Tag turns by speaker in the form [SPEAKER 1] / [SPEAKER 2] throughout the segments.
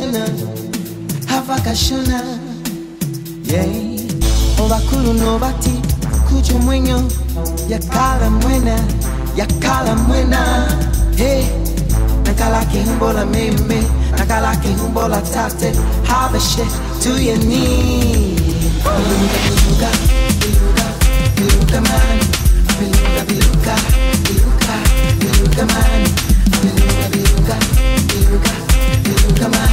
[SPEAKER 1] vakashina havakashina yei ovakulu novati kucho mwenyo yakala mwena yakala mwena hey. nakala kihumbola meme nakala kihumbola tate habeshe tuyeni biluga biluga biluga biluga man biluga biluga biluga biluga man biluga biluga biluga Come on.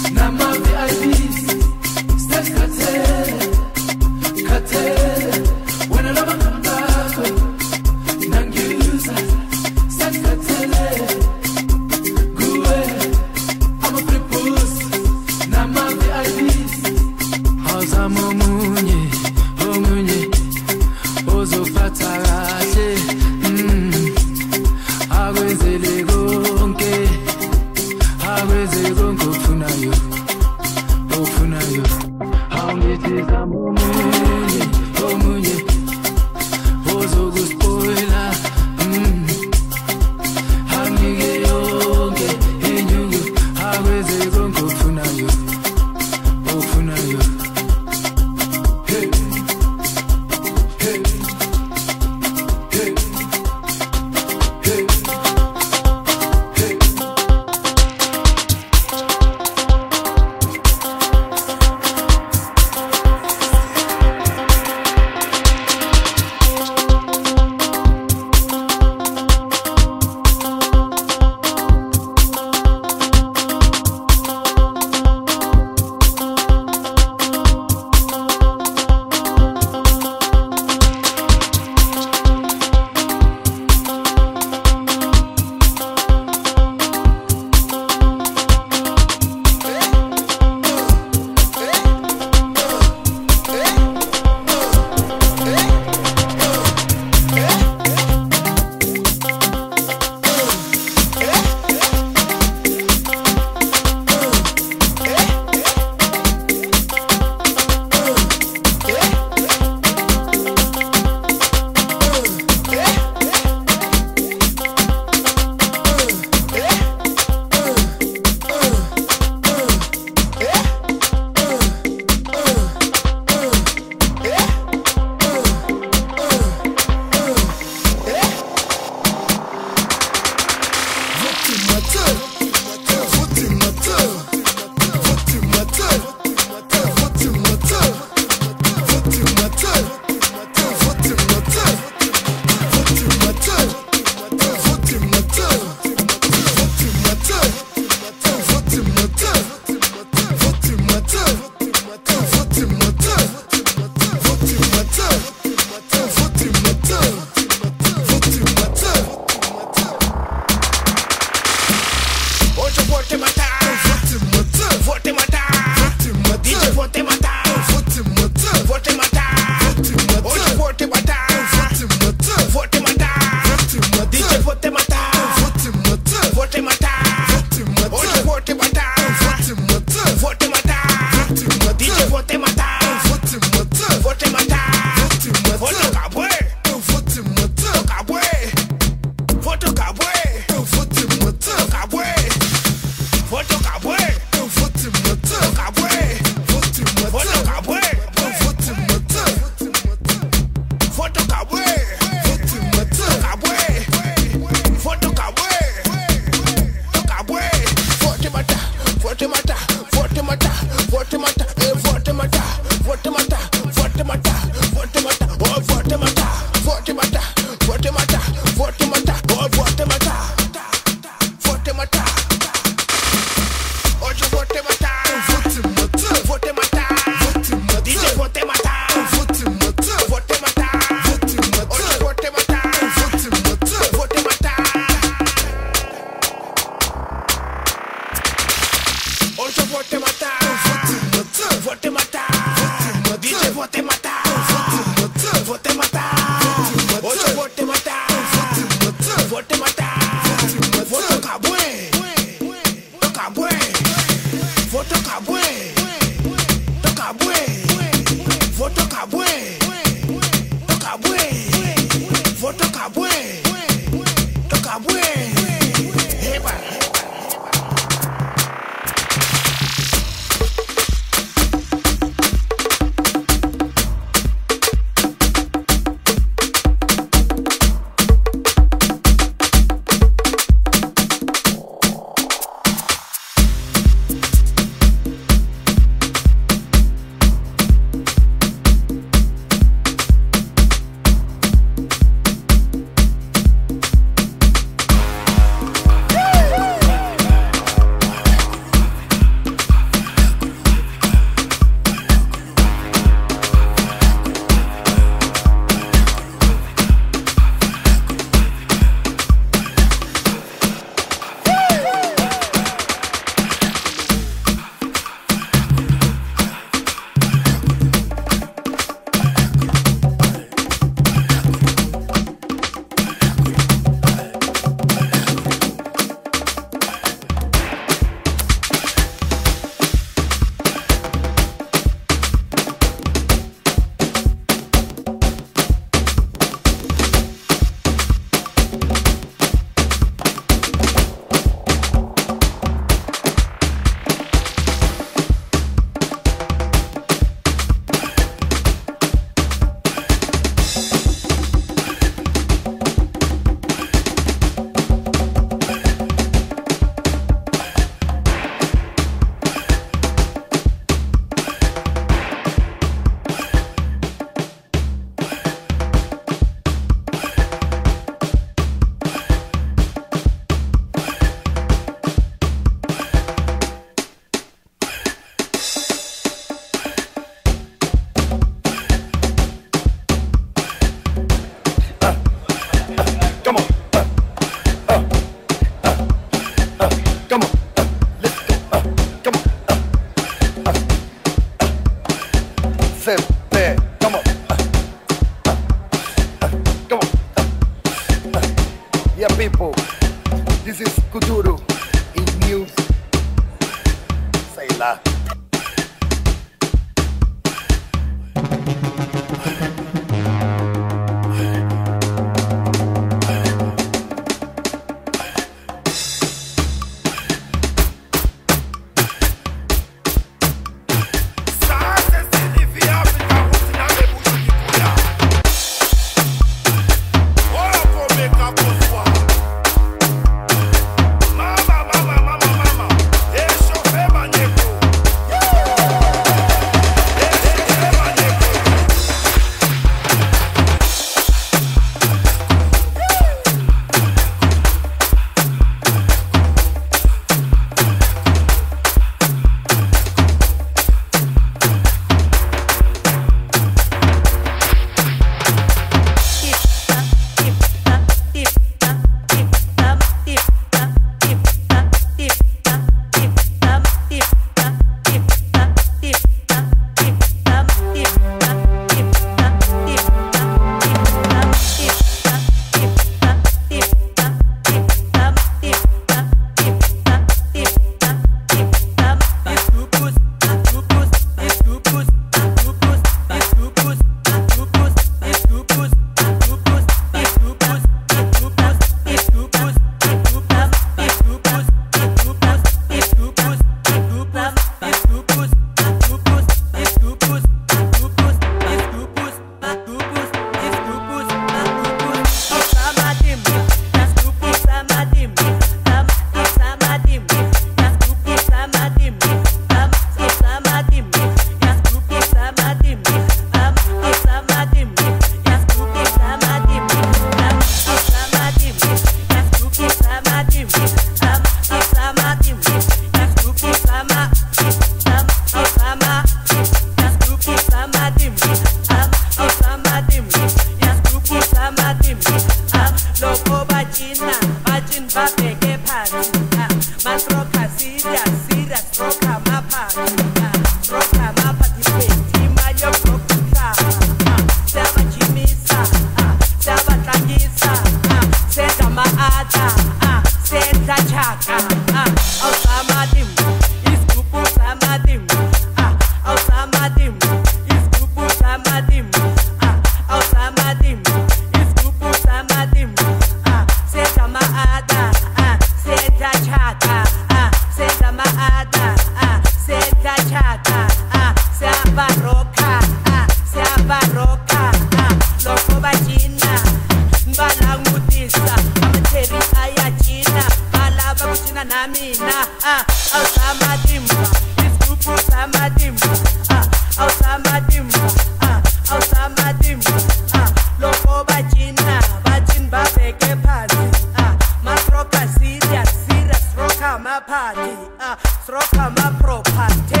[SPEAKER 1] property, uh, stroke my property.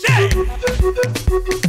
[SPEAKER 2] Hey!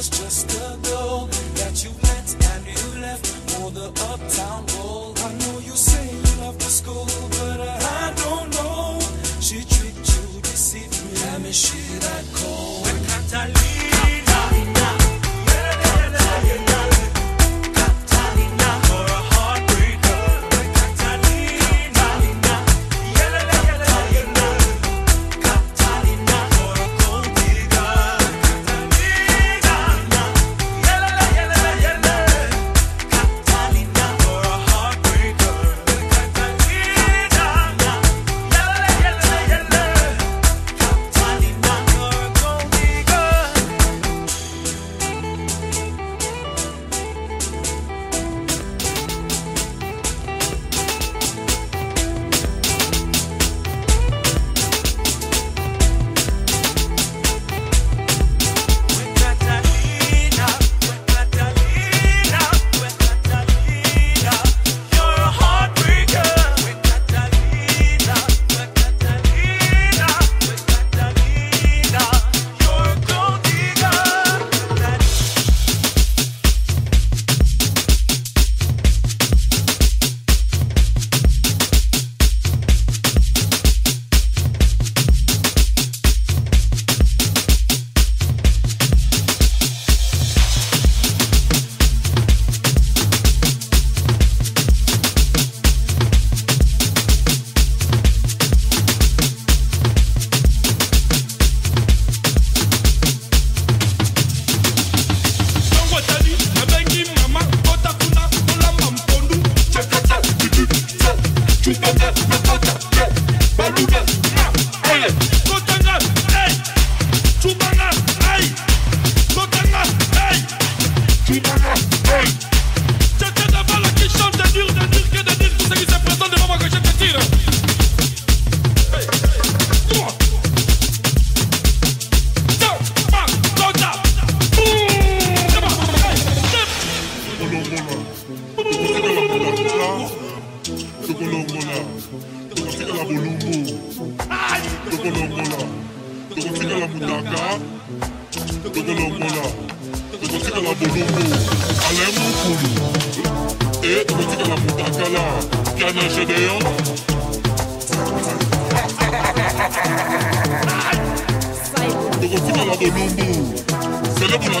[SPEAKER 2] was just a selebula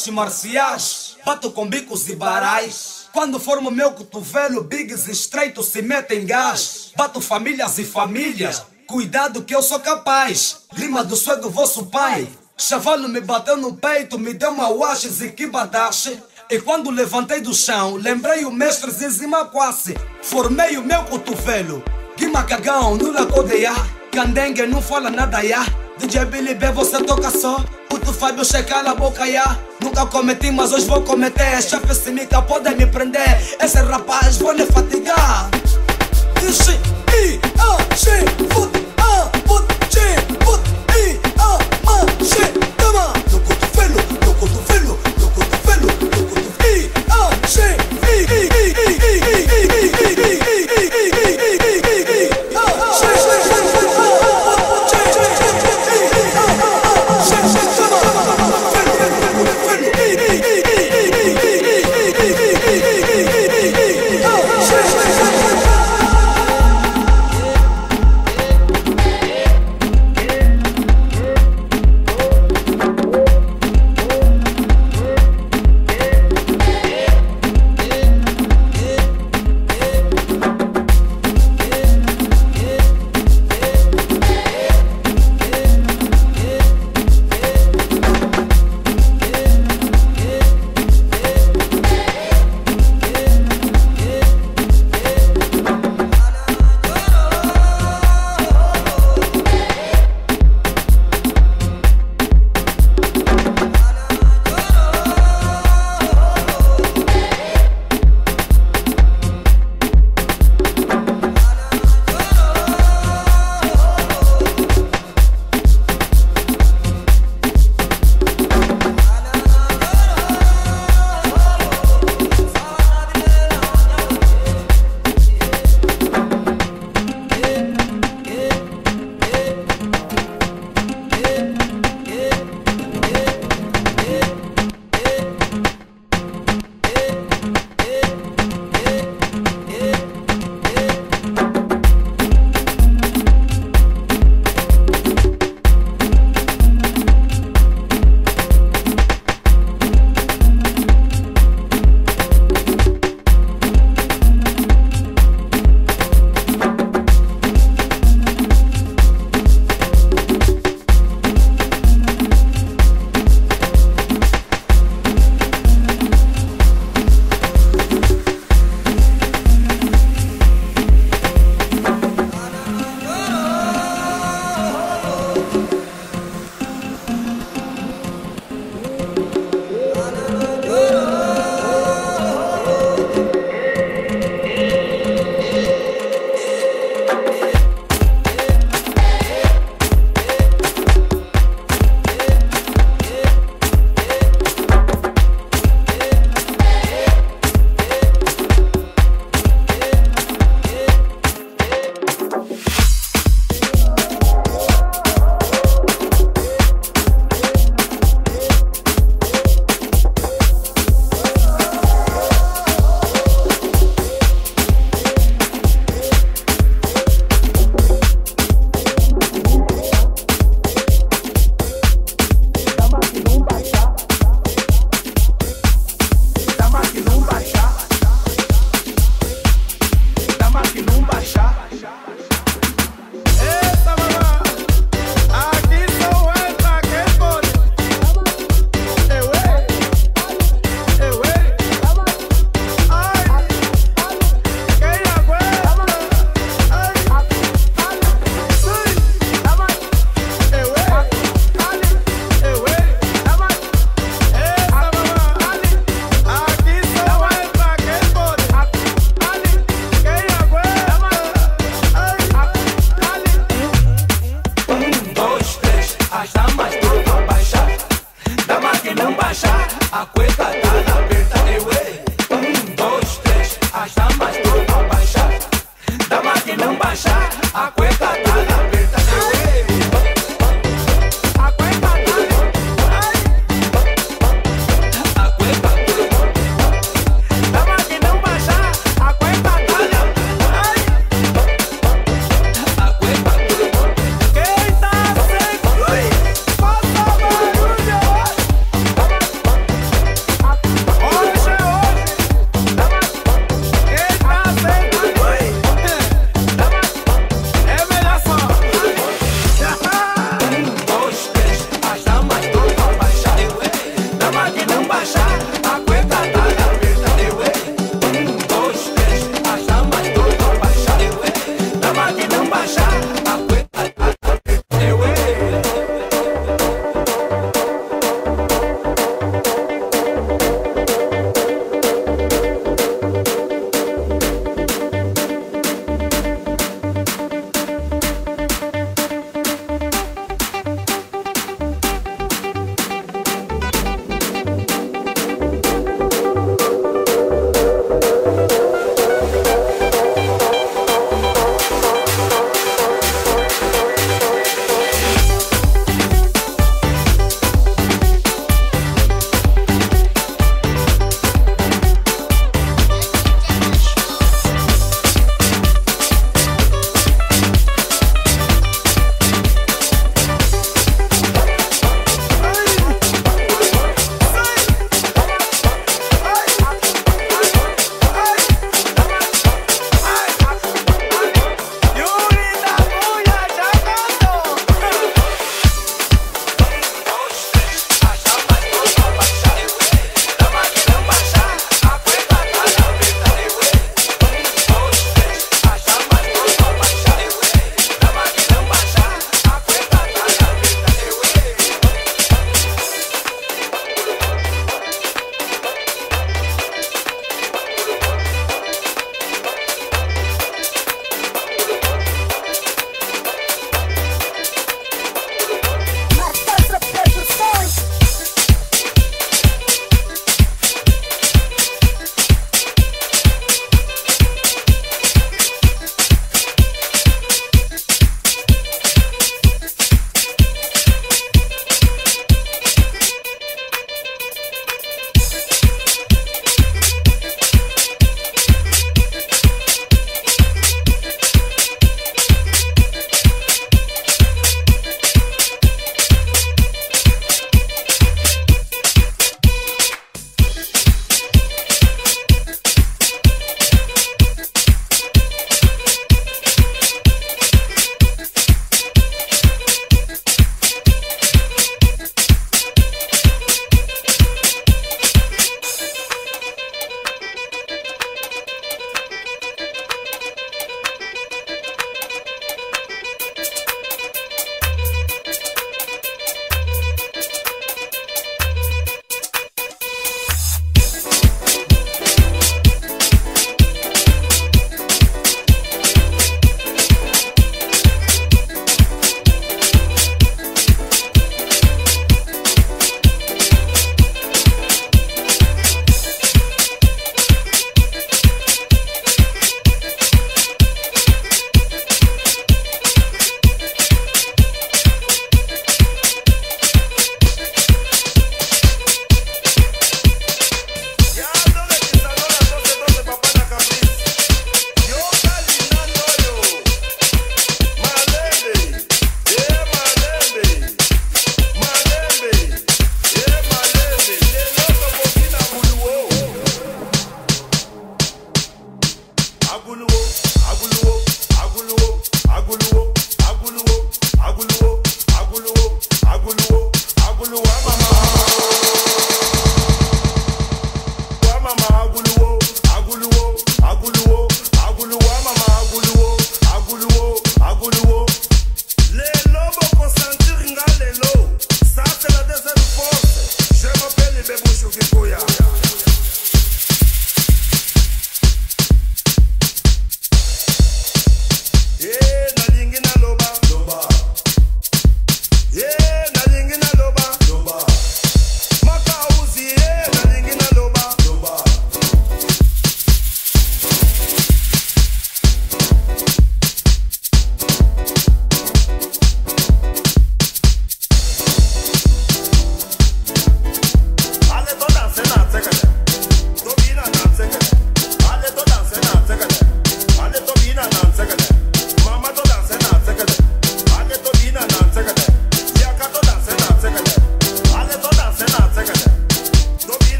[SPEAKER 3] tantas marciais, bato com bicos e barais. Quando formo meu cotovelo, bigs estreitos se metem gás. Bato famílias e famílias, cuidado que eu sou capaz. Lima do do vosso pai. Chavalo me bateu no peito, me deu uma washes e que badache. E quando levantei do chão, lembrei o mestre Zizima Quase. Formei o meu cotovelo. Guima cagão, nula codeia. Candengue não fala nada, ya. DJ Billy B, você toca só. Puto Fábio, checa na boca, ya. Nunca cometi, mas hoje vou cometer. Chefe Simica, podem me prender. Esse rapaz vou lhe fatigar.